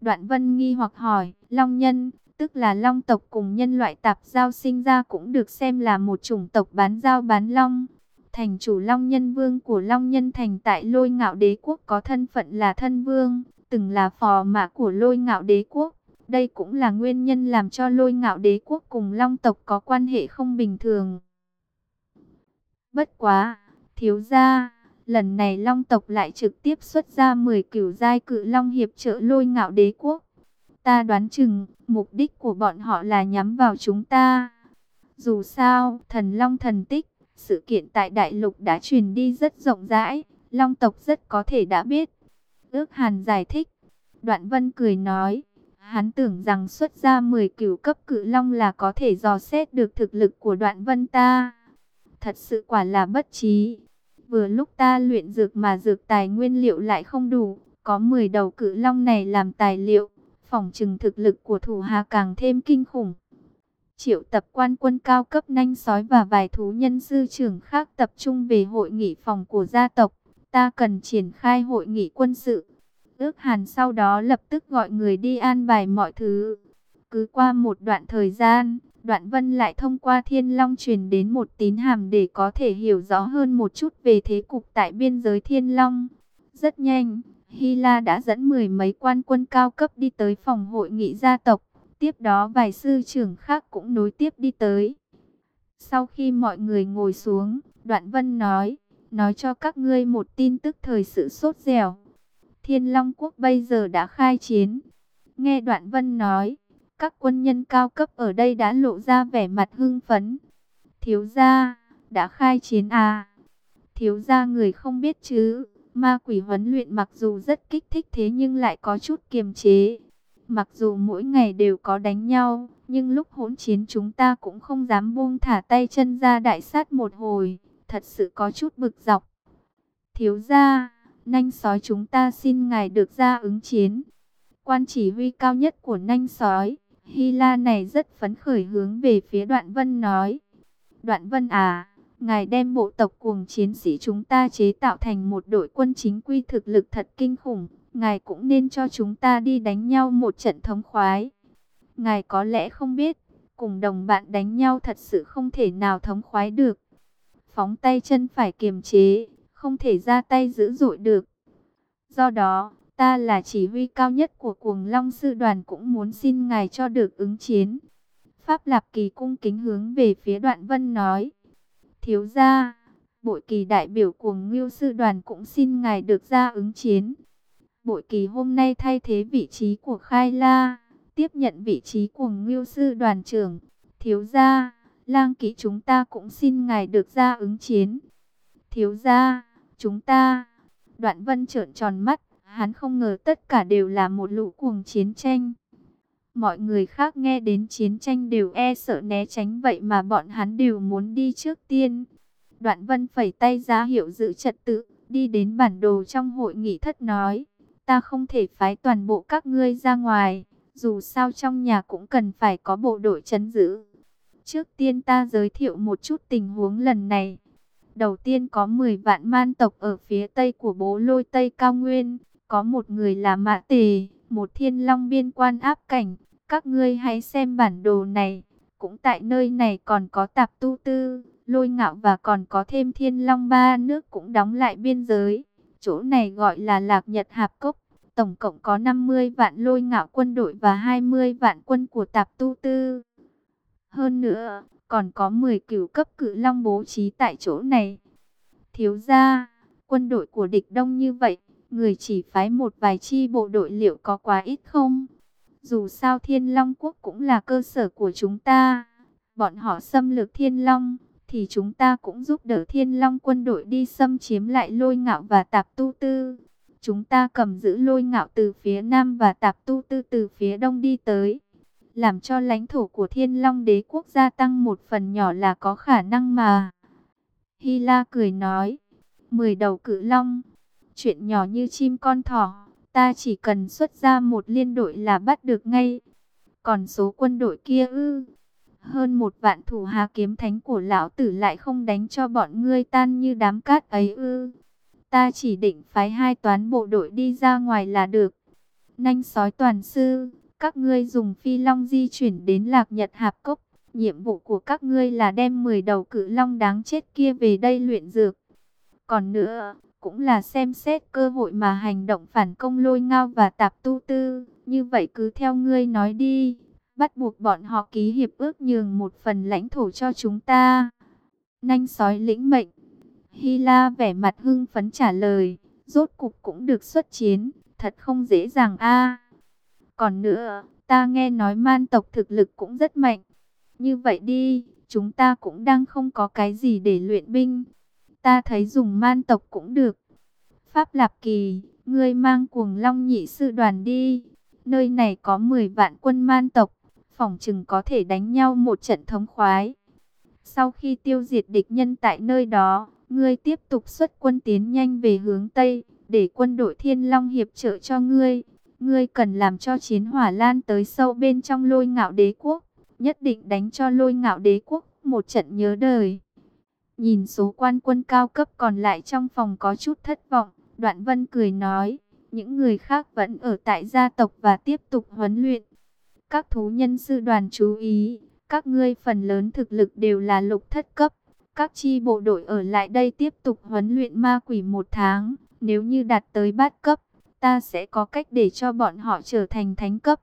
Đoạn Vân nghi hoặc hỏi. Long Nhân, tức là long tộc cùng nhân loại tạp giao sinh ra cũng được xem là một chủng tộc bán giao bán long thành chủ Long Nhân Vương của Long Nhân Thành tại Lôi Ngạo Đế Quốc có thân phận là thân vương, từng là phò mã của Lôi Ngạo Đế Quốc. Đây cũng là nguyên nhân làm cho Lôi Ngạo Đế Quốc cùng Long tộc có quan hệ không bình thường. Bất quá, thiếu gia, lần này Long tộc lại trực tiếp xuất ra 10 cửu giai cự Long hiệp trợ Lôi Ngạo Đế Quốc. Ta đoán chừng, mục đích của bọn họ là nhắm vào chúng ta. Dù sao, thần Long thần tích sự kiện tại đại lục đã truyền đi rất rộng rãi, Long tộc rất có thể đã biết. Ước Hàn giải thích. Đoạn Vân cười nói, hắn tưởng rằng xuất ra 10 cửu cấp cự long là có thể dò xét được thực lực của Đoạn Vân ta. Thật sự quả là bất trí. Vừa lúc ta luyện dược mà dược tài nguyên liệu lại không đủ, có 10 đầu cự long này làm tài liệu, phòng trừng thực lực của thủ hà càng thêm kinh khủng triệu tập quan quân cao cấp nhanh sói và vài thú nhân sư trưởng khác tập trung về hội nghị phòng của gia tộc. Ta cần triển khai hội nghị quân sự. Ước hàn sau đó lập tức gọi người đi an bài mọi thứ. Cứ qua một đoạn thời gian, đoạn vân lại thông qua thiên long truyền đến một tín hàm để có thể hiểu rõ hơn một chút về thế cục tại biên giới thiên long. Rất nhanh, Hy La đã dẫn mười mấy quan quân cao cấp đi tới phòng hội nghị gia tộc. Tiếp đó vài sư trưởng khác cũng nối tiếp đi tới. Sau khi mọi người ngồi xuống, Đoạn Vân nói, nói cho các ngươi một tin tức thời sự sốt dẻo. Thiên Long Quốc bây giờ đã khai chiến. Nghe Đoạn Vân nói, các quân nhân cao cấp ở đây đã lộ ra vẻ mặt hưng phấn. Thiếu gia, đã khai chiến à? Thiếu gia người không biết chứ, ma quỷ huấn luyện mặc dù rất kích thích thế nhưng lại có chút kiềm chế. Mặc dù mỗi ngày đều có đánh nhau, nhưng lúc hỗn chiến chúng ta cũng không dám buông thả tay chân ra đại sát một hồi, thật sự có chút bực dọc. Thiếu gia, nanh sói chúng ta xin ngài được ra ứng chiến. Quan chỉ huy cao nhất của nanh sói, Hy La này rất phấn khởi hướng về phía đoạn vân nói. Đoạn vân à, ngài đem bộ tộc cuồng chiến sĩ chúng ta chế tạo thành một đội quân chính quy thực lực thật kinh khủng. Ngài cũng nên cho chúng ta đi đánh nhau một trận thống khoái. Ngài có lẽ không biết, cùng đồng bạn đánh nhau thật sự không thể nào thống khoái được. Phóng tay chân phải kiềm chế, không thể ra tay dữ dội được. Do đó, ta là chỉ huy cao nhất của cuồng long sư đoàn cũng muốn xin ngài cho được ứng chiến. Pháp Lạp Kỳ cung kính hướng về phía đoạn vân nói. Thiếu gia, bội kỳ đại biểu cuồng ngưu sư đoàn cũng xin ngài được ra ứng chiến. Bội kỳ hôm nay thay thế vị trí của Khai La, tiếp nhận vị trí cuồng ngưu sư đoàn trưởng. Thiếu gia, lang ký chúng ta cũng xin ngài được ra ứng chiến. Thiếu gia, chúng ta... Đoạn vân trợn tròn mắt, hắn không ngờ tất cả đều là một lũ cuồng chiến tranh. Mọi người khác nghe đến chiến tranh đều e sợ né tránh vậy mà bọn hắn đều muốn đi trước tiên. Đoạn vân phẩy tay ra hiệu giữ trật tự, đi đến bản đồ trong hội nghị thất nói. Ta không thể phái toàn bộ các ngươi ra ngoài, dù sao trong nhà cũng cần phải có bộ đội chấn giữ. Trước tiên ta giới thiệu một chút tình huống lần này. Đầu tiên có 10 vạn man tộc ở phía tây của bố lôi Tây Cao Nguyên. Có một người là Mã Tề, một thiên long biên quan áp cảnh. Các ngươi hãy xem bản đồ này. Cũng tại nơi này còn có tạp tu tư, lôi ngạo và còn có thêm thiên long ba nước cũng đóng lại biên giới. Chỗ này gọi là Lạc Nhật Hạp Cốc. Tổng cộng có 50 vạn lôi ngạo quân đội và 20 vạn quân của tạp tu tư. Hơn nữa, còn có 10 cửu cấp cự long bố trí tại chỗ này. Thiếu ra, quân đội của địch đông như vậy, người chỉ phái một vài chi bộ đội liệu có quá ít không? Dù sao Thiên Long Quốc cũng là cơ sở của chúng ta. Bọn họ xâm lược Thiên Long, thì chúng ta cũng giúp đỡ Thiên Long quân đội đi xâm chiếm lại lôi ngạo và tạp tu tư. Chúng ta cầm giữ lôi ngạo từ phía nam và tạp tu tư từ phía đông đi tới làm cho lãnh thổ của Thiên Long đế quốc gia tăng một phần nhỏ là có khả năng mà. Hy La cười nói, mười đầu cự long, chuyện nhỏ như chim con thỏ, ta chỉ cần xuất ra một liên đội là bắt được ngay. Còn số quân đội kia ư, hơn một vạn thủ hà kiếm thánh của lão tử lại không đánh cho bọn ngươi tan như đám cát ấy ư. Ta chỉ định phái hai toán bộ đội đi ra ngoài là được. Nanh sói toàn sư, các ngươi dùng phi long di chuyển đến lạc nhật hạp cốc. Nhiệm vụ của các ngươi là đem 10 đầu cự long đáng chết kia về đây luyện dược. Còn nữa, cũng là xem xét cơ hội mà hành động phản công lôi ngao và tạp tu tư. Như vậy cứ theo ngươi nói đi, bắt buộc bọn họ ký hiệp ước nhường một phần lãnh thổ cho chúng ta. Nanh sói lĩnh mệnh. Hy La vẻ mặt hưng phấn trả lời, rốt cục cũng được xuất chiến, thật không dễ dàng a. Còn nữa, ta nghe nói man tộc thực lực cũng rất mạnh. Như vậy đi, chúng ta cũng đang không có cái gì để luyện binh. Ta thấy dùng man tộc cũng được. Pháp Lạp Kỳ, ngươi mang cuồng long nhị sư đoàn đi. Nơi này có 10 vạn quân man tộc, phòng chừng có thể đánh nhau một trận thống khoái. Sau khi tiêu diệt địch nhân tại nơi đó, ngươi tiếp tục xuất quân tiến nhanh về hướng Tây, để quân đội Thiên Long hiệp trợ cho ngươi. Ngươi cần làm cho chiến hỏa lan tới sâu bên trong lôi ngạo đế quốc. Nhất định đánh cho lôi ngạo đế quốc một trận nhớ đời. Nhìn số quan quân cao cấp còn lại trong phòng có chút thất vọng. Đoạn vân cười nói. Những người khác vẫn ở tại gia tộc và tiếp tục huấn luyện. Các thú nhân sư đoàn chú ý. Các ngươi phần lớn thực lực đều là lục thất cấp. Các chi bộ đội ở lại đây tiếp tục huấn luyện ma quỷ một tháng. Nếu như đạt tới bát cấp, ta sẽ có cách để cho bọn họ trở thành thánh cấp.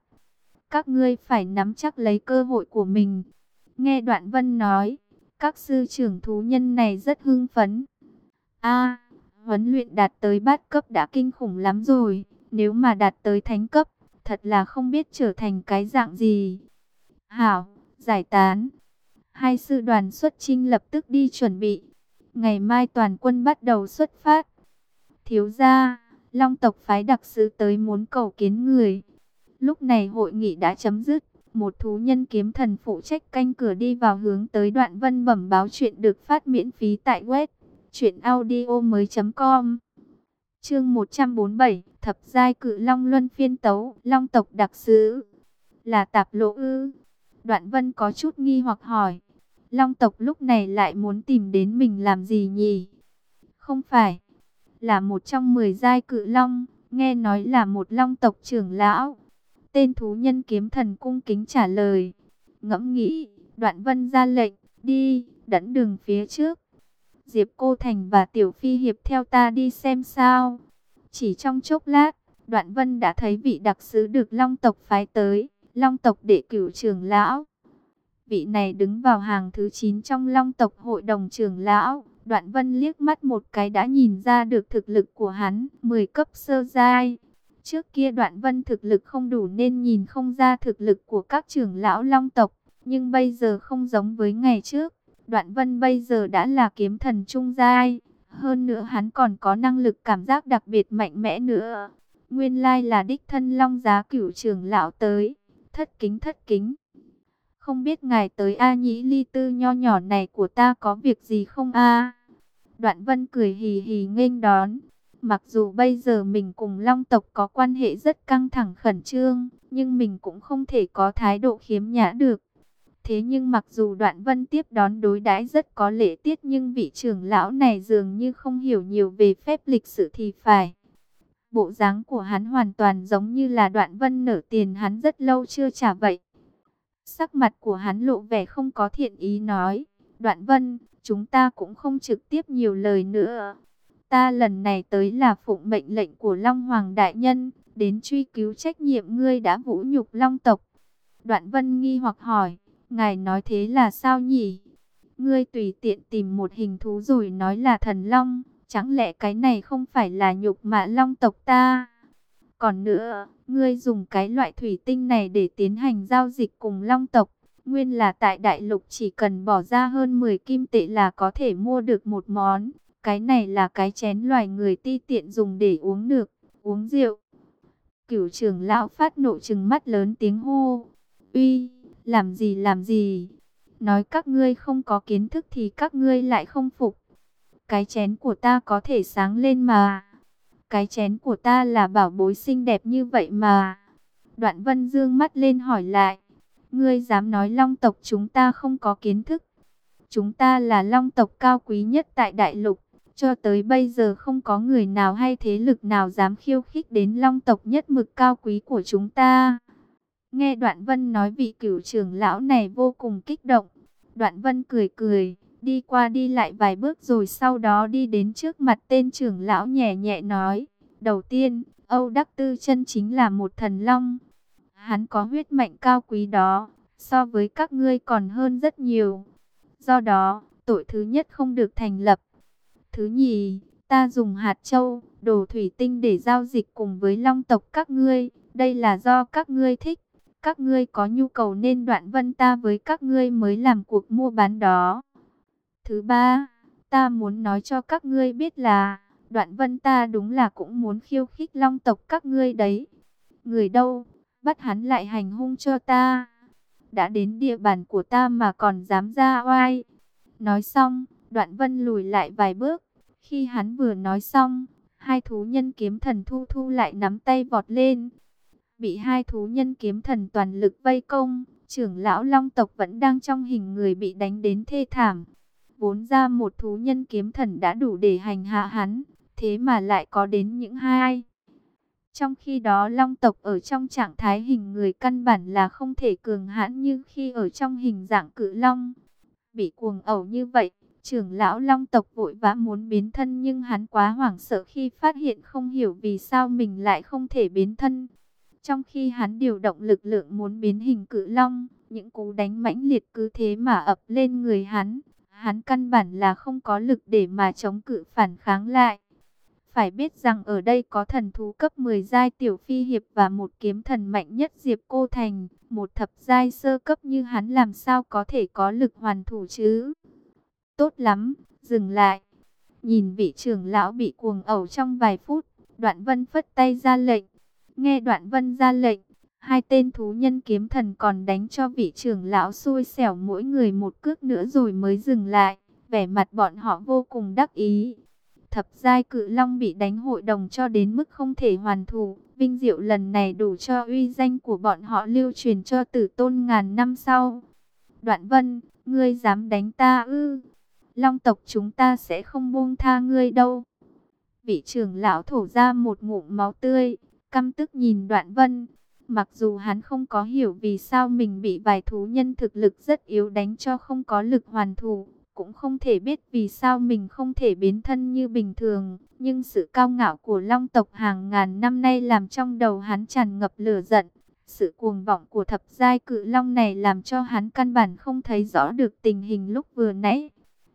Các ngươi phải nắm chắc lấy cơ hội của mình. Nghe đoạn vân nói, các sư trưởng thú nhân này rất hưng phấn. A, huấn luyện đạt tới bát cấp đã kinh khủng lắm rồi, nếu mà đạt tới thánh cấp, thật là không biết trở thành cái dạng gì. Hảo, giải tán. Hai sư đoàn xuất chinh lập tức đi chuẩn bị. Ngày mai toàn quân bắt đầu xuất phát. Thiếu gia Long tộc phái đặc sứ tới muốn cầu kiến người. Lúc này hội nghị đã chấm dứt. Một thú nhân kiếm thần phụ trách canh cửa đi vào hướng tới đoạn vân bẩm báo chuyện được phát miễn phí tại web. Chuyện audio mới com Chương 147, thập giai cự long luân phiên tấu, long tộc đặc sứ. Là tạp lộ ư? Đoạn Vân có chút nghi hoặc hỏi. Long tộc lúc này lại muốn tìm đến mình làm gì nhỉ? Không phải, là một trong 10 giai cự long, nghe nói là một long tộc trưởng lão. Tên thú nhân kiếm thần cung kính trả lời. Ngẫm nghĩ, Đoạn Vân ra lệnh, đi, dẫn đường phía trước. Diệp Cô Thành và Tiểu Phi Hiệp theo ta đi xem sao. Chỉ trong chốc lát, Đoạn Vân đã thấy vị đặc sứ được Long tộc phái tới, Long tộc đệ cửu trưởng lão. Vị này đứng vào hàng thứ 9 trong Long tộc hội đồng trưởng lão. Đoạn Vân liếc mắt một cái đã nhìn ra được thực lực của hắn, 10 cấp sơ giai. Trước kia Đoạn Vân thực lực không đủ nên nhìn không ra thực lực của các trưởng lão Long tộc, nhưng bây giờ không giống với ngày trước. Đoạn Vân bây giờ đã là kiếm thần trung giai, hơn nữa hắn còn có năng lực cảm giác đặc biệt mạnh mẽ nữa. Nguyên lai là đích thân Long Giá Cửu trưởng lão tới, thất kính thất kính. Không biết ngài tới A Nhĩ Ly Tư nho nhỏ này của ta có việc gì không a? Đoạn Vân cười hì hì nghênh đón. Mặc dù bây giờ mình cùng Long tộc có quan hệ rất căng thẳng khẩn trương, nhưng mình cũng không thể có thái độ khiếm nhã được. Thế nhưng mặc dù Đoạn Vân tiếp đón đối đãi rất có lễ tiết nhưng vị trưởng lão này dường như không hiểu nhiều về phép lịch sự thì phải. Bộ dáng của hắn hoàn toàn giống như là Đoạn Vân nở tiền hắn rất lâu chưa trả vậy. Sắc mặt của hắn lộ vẻ không có thiện ý nói, Đoạn Vân, chúng ta cũng không trực tiếp nhiều lời nữa. Ta lần này tới là phụng mệnh lệnh của Long Hoàng Đại Nhân, đến truy cứu trách nhiệm ngươi đã vũ nhục Long tộc. Đoạn Vân nghi hoặc hỏi, ngài nói thế là sao nhỉ? Ngươi tùy tiện tìm một hình thú rồi nói là thần Long, chẳng lẽ cái này không phải là nhục mạ Long tộc ta? Còn nữa, ngươi dùng cái loại thủy tinh này để tiến hành giao dịch cùng Long tộc. Nguyên là tại đại lục chỉ cần bỏ ra hơn 10 kim tệ là có thể mua được một món. Cái này là cái chén loài người ti tiện dùng để uống được, uống rượu. Cửu trưởng lão phát nộ trừng mắt lớn tiếng hô. Uy, làm gì làm gì? Nói các ngươi không có kiến thức thì các ngươi lại không phục. Cái chén của ta có thể sáng lên mà. Cái chén của ta là bảo bối xinh đẹp như vậy mà. Đoạn vân dương mắt lên hỏi lại. Ngươi dám nói long tộc chúng ta không có kiến thức. Chúng ta là long tộc cao quý nhất tại đại lục. Cho tới bây giờ không có người nào hay thế lực nào dám khiêu khích đến long tộc nhất mực cao quý của chúng ta. Nghe Đoạn Vân nói vị cửu trưởng lão này vô cùng kích động. Đoạn Vân cười cười, đi qua đi lại vài bước rồi sau đó đi đến trước mặt tên trưởng lão nhẹ nhẹ nói. Đầu tiên, Âu Đắc Tư chân chính là một thần long. Hắn có huyết mạnh cao quý đó, so với các ngươi còn hơn rất nhiều. Do đó, tội thứ nhất không được thành lập. Thứ nhì, ta dùng hạt châu, đồ thủy tinh để giao dịch cùng với long tộc các ngươi. Đây là do các ngươi thích. Các ngươi có nhu cầu nên đoạn vân ta với các ngươi mới làm cuộc mua bán đó. Thứ ba, ta muốn nói cho các ngươi biết là đoạn vân ta đúng là cũng muốn khiêu khích long tộc các ngươi đấy. Người đâu, bắt hắn lại hành hung cho ta. Đã đến địa bàn của ta mà còn dám ra oai. Nói xong, đoạn vân lùi lại vài bước. Khi hắn vừa nói xong, hai thú nhân kiếm thần thu thu lại nắm tay vọt lên. Bị hai thú nhân kiếm thần toàn lực vây công, trưởng lão long tộc vẫn đang trong hình người bị đánh đến thê thảm. Vốn ra một thú nhân kiếm thần đã đủ để hành hạ hắn, thế mà lại có đến những hai. Trong khi đó long tộc ở trong trạng thái hình người căn bản là không thể cường hãn như khi ở trong hình dạng cự long. Bị cuồng ẩu như vậy, trưởng lão long tộc vội vã muốn biến thân nhưng hắn quá hoảng sợ khi phát hiện không hiểu vì sao mình lại không thể biến thân. Trong khi hắn điều động lực lượng muốn biến hình cự long, những cú đánh mãnh liệt cứ thế mà ập lên người hắn. Hắn căn bản là không có lực để mà chống cự phản kháng lại. Phải biết rằng ở đây có thần thú cấp 10 giai tiểu phi hiệp và một kiếm thần mạnh nhất Diệp Cô Thành. Một thập giai sơ cấp như hắn làm sao có thể có lực hoàn thủ chứ? Tốt lắm, dừng lại. Nhìn vị trưởng lão bị cuồng ẩu trong vài phút, đoạn vân phất tay ra lệnh. Nghe đoạn vân ra lệnh, hai tên thú nhân kiếm thần còn đánh cho vị trưởng lão xui xẻo mỗi người một cước nữa rồi mới dừng lại. Vẻ mặt bọn họ vô cùng đắc ý. thập giai cự long bị đánh hội đồng cho đến mức không thể hoàn thủ. Vinh diệu lần này đủ cho uy danh của bọn họ lưu truyền cho tử tôn ngàn năm sau. Đoạn vân, ngươi dám đánh ta ư? Long tộc chúng ta sẽ không buông tha ngươi đâu. Vị trưởng lão thổ ra một ngụm máu tươi, căm tức nhìn đoạn vân. Mặc dù hắn không có hiểu vì sao mình bị vài thú nhân thực lực rất yếu đánh cho không có lực hoàn thủ, cũng không thể biết vì sao mình không thể biến thân như bình thường. Nhưng sự cao ngạo của long tộc hàng ngàn năm nay làm trong đầu hắn tràn ngập lửa giận. Sự cuồng vọng của thập giai cự long này làm cho hắn căn bản không thấy rõ được tình hình lúc vừa nãy.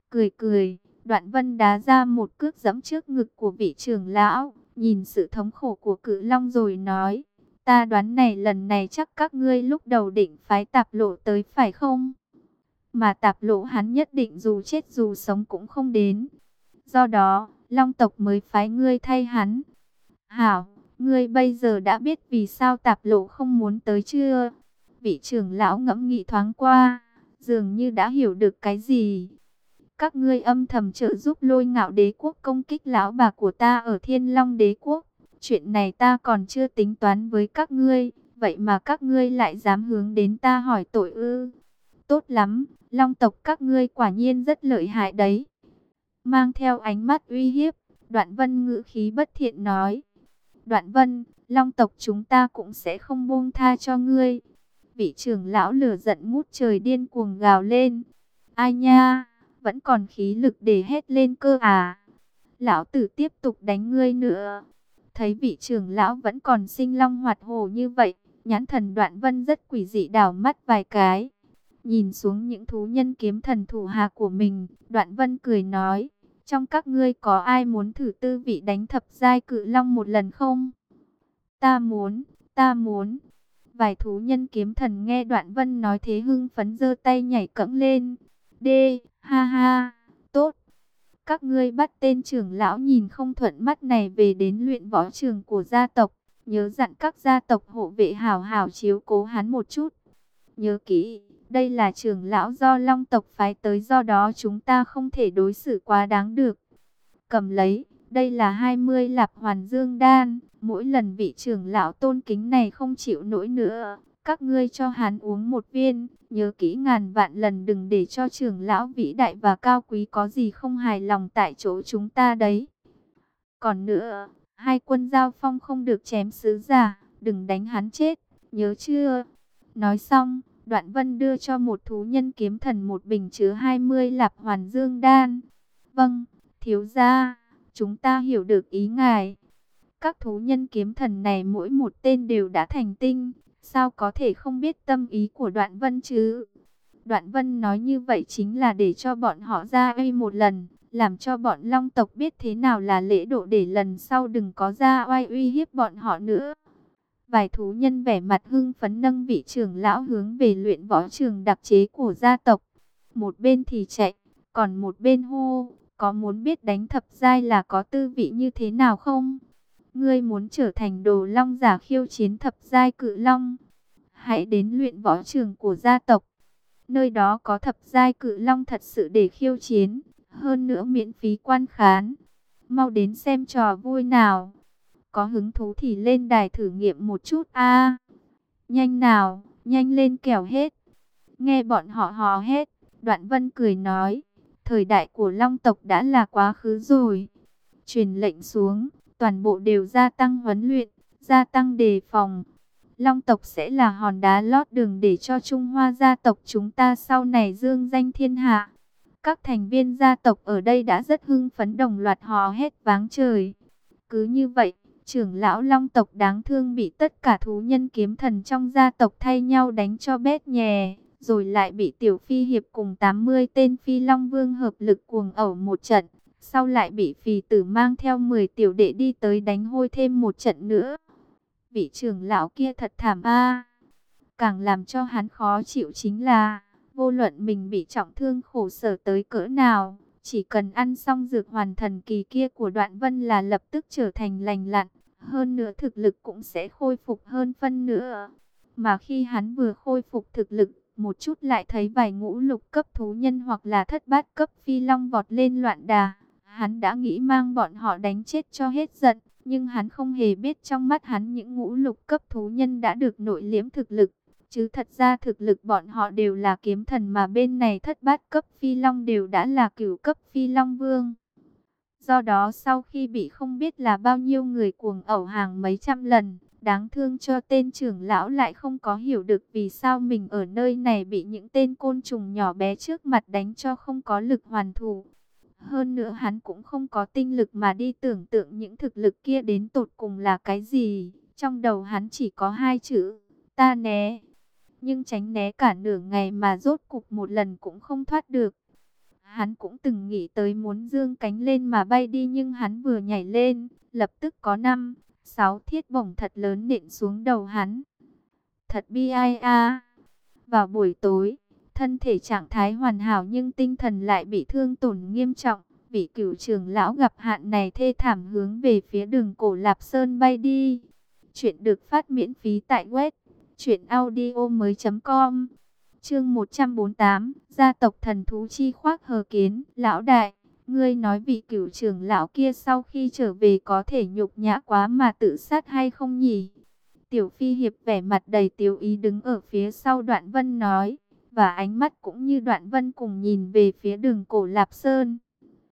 Cười cười, đoạn vân đá ra một cước giẫm trước ngực của vị trưởng lão, nhìn sự thống khổ của cự long rồi nói. Ta đoán này lần này chắc các ngươi lúc đầu định phái tạp lộ tới phải không? Mà tạp lộ hắn nhất định dù chết dù sống cũng không đến. Do đó, Long tộc mới phái ngươi thay hắn. Hảo, ngươi bây giờ đã biết vì sao tạp lộ không muốn tới chưa? Vị trưởng lão ngẫm nghĩ thoáng qua, dường như đã hiểu được cái gì. Các ngươi âm thầm trợ giúp lôi ngạo đế quốc công kích lão bà của ta ở thiên long đế quốc. Chuyện này ta còn chưa tính toán với các ngươi, vậy mà các ngươi lại dám hướng đến ta hỏi tội ư. Tốt lắm, long tộc các ngươi quả nhiên rất lợi hại đấy. Mang theo ánh mắt uy hiếp, đoạn vân ngữ khí bất thiện nói. Đoạn vân, long tộc chúng ta cũng sẽ không buông tha cho ngươi. Vị trưởng lão lửa giận ngút trời điên cuồng gào lên. Ai nha, vẫn còn khí lực để hét lên cơ à. Lão tử tiếp tục đánh ngươi nữa. Thấy vị trưởng lão vẫn còn sinh long hoạt hồ như vậy, nhãn thần đoạn vân rất quỷ dị đảo mắt vài cái. Nhìn xuống những thú nhân kiếm thần thủ hạ của mình, đoạn vân cười nói, trong các ngươi có ai muốn thử tư vị đánh thập giai cự long một lần không? Ta muốn, ta muốn. Vài thú nhân kiếm thần nghe đoạn vân nói thế hưng phấn giơ tay nhảy cẫng lên. Đê, ha ha, tốt, các ngươi bắt tên trưởng lão nhìn không thuận mắt này về đến luyện võ trường của gia tộc. Nhớ dặn các gia tộc hộ vệ hảo hảo chiếu cố hắn một chút. Nhớ kỹ, đây là trưởng lão do long tộc phái tới do đó chúng ta không thể đối xử quá đáng được. Cầm lấy, đây là 20 lạp hoàn dương đan. Mỗi lần vị trưởng lão tôn kính này không chịu nổi nữa, các ngươi cho hắn uống một viên, nhớ kỹ ngàn vạn lần đừng để cho trưởng lão vĩ đại và cao quý có gì không hài lòng tại chỗ chúng ta đấy. Còn nữa, hai quân giao phong không được chém sứ giả, đừng đánh hắn chết, nhớ chưa? Nói xong, đoạn vân đưa cho một thú nhân kiếm thần một bình chứa 20 lạp hoàn dương đan. Vâng, thiếu gia, chúng ta hiểu được ý ngài. Các thú nhân kiếm thần này mỗi một tên đều đã thành tinh, Sao có thể không biết tâm ý của Đoạn Vân chứ? Đoạn Vân nói như vậy chính là để cho bọn họ ra oai một lần, làm cho bọn Long tộc biết thế nào là lễ độ để lần sau đừng có ra oai uy hiếp bọn họ nữa. Vài thú nhân vẻ mặt hưng phấn nâng vị trưởng lão hướng về luyện võ trường đặc chế của gia tộc. Một bên thì chạy, còn một bên hô, có muốn biết đánh thập giai là có tư vị như thế nào không? Ngươi muốn trở thành đồ long giả khiêu chiến thập giai cự long. Hãy đến luyện võ trường của gia tộc. Nơi đó có thập giai cự long thật sự để khiêu chiến. Hơn nữa miễn phí quan khán. Mau đến xem trò vui nào. Có hứng thú thì lên đài thử nghiệm một chút a. nhanh nào, nhanh lên kẻo hết. Nghe bọn họ hò hết, Đoạn Vân cười nói, thời đại của Long tộc đã là quá khứ rồi. Truyền lệnh xuống, toàn bộ đều gia tăng huấn luyện, gia tăng đề phòng. Long tộc sẽ là hòn đá lót đường để cho Trung Hoa gia tộc chúng ta sau này dương danh thiên hạ. Các thành viên gia tộc ở đây đã rất hưng phấn đồng loạt hò hét váng trời. Cứ như vậy, trưởng lão long tộc đáng thương bị tất cả thú nhân kiếm thần trong gia tộc thay nhau đánh cho bét nhè, rồi lại bị tiểu phi hiệp cùng 80 tên phi long vương hợp lực cuồng ẩu một trận. Sau lại bị phì tử mang theo 10 tiểu đệ đi tới đánh hôi thêm một trận nữa. Vị trưởng lão kia thật thảm a. Càng làm cho hắn khó chịu chính là, vô luận mình bị trọng thương khổ sở tới cỡ nào, chỉ cần ăn xong dược hoàn thần kỳ kia của đoạn vân là lập tức trở thành lành lặn, hơn nữa thực lực cũng sẽ khôi phục hơn phân nữa. Mà khi hắn vừa khôi phục thực lực, một chút lại thấy vài ngũ lục cấp thú nhân hoặc là thất bát cấp phi long vọt lên loạn đà Hắn đã nghĩ mang bọn họ đánh chết cho hết giận, nhưng hắn không hề biết trong mắt hắn những ngũ lục cấp thú nhân đã được nội liếm thực lực. Chứ thật ra thực lực bọn họ đều là kiếm thần mà bên này thất bát cấp phi long đều đã là cửu cấp phi long vương. Do đó sau khi bị không biết là bao nhiêu người cuồng ẩu hàng mấy trăm lần, đáng thương cho tên trưởng lão lại không có hiểu được vì sao mình ở nơi này bị những tên côn trùng nhỏ bé trước mặt đánh cho không có lực hoàn thủ. Hơn nữa hắn cũng không có tinh lực mà đi tưởng tượng những thực lực kia đến tột cùng là cái gì. Trong đầu hắn chỉ có hai chữ, ta né. Nhưng tránh né cả nửa ngày mà rốt cục một lần cũng không thoát được. Hắn cũng từng nghĩ tới muốn dương cánh lên mà bay đi nhưng hắn vừa nhảy lên, lập tức có năm, sáu thiết bổng thật lớn nện xuống đầu hắn. Thật bi ai a. Vào buổi tối, thân thể trạng thái hoàn hảo nhưng tinh thần lại bị thương tổn nghiêm trọng. Vị cửu trưởng lão gặp hạn này thê thảm hướng về phía đường cổ Lạp Sơn bay đi. Chuyện được phát miễn phí tại web truyệnaudiomoi.com. Chương 148, gia tộc thần thú chi khoác hờ kiến, lão đại, ngươi nói vị cửu trưởng lão kia sau khi trở về có thể nhục nhã quá mà tự sát hay không nhỉ? Tiểu Phi hiệp vẻ mặt đầy tiêu ý đứng ở phía sau Đoạn Vân nói, và ánh mắt cũng như Đoạn Vân cùng nhìn về phía đường cổ Lạp Sơn.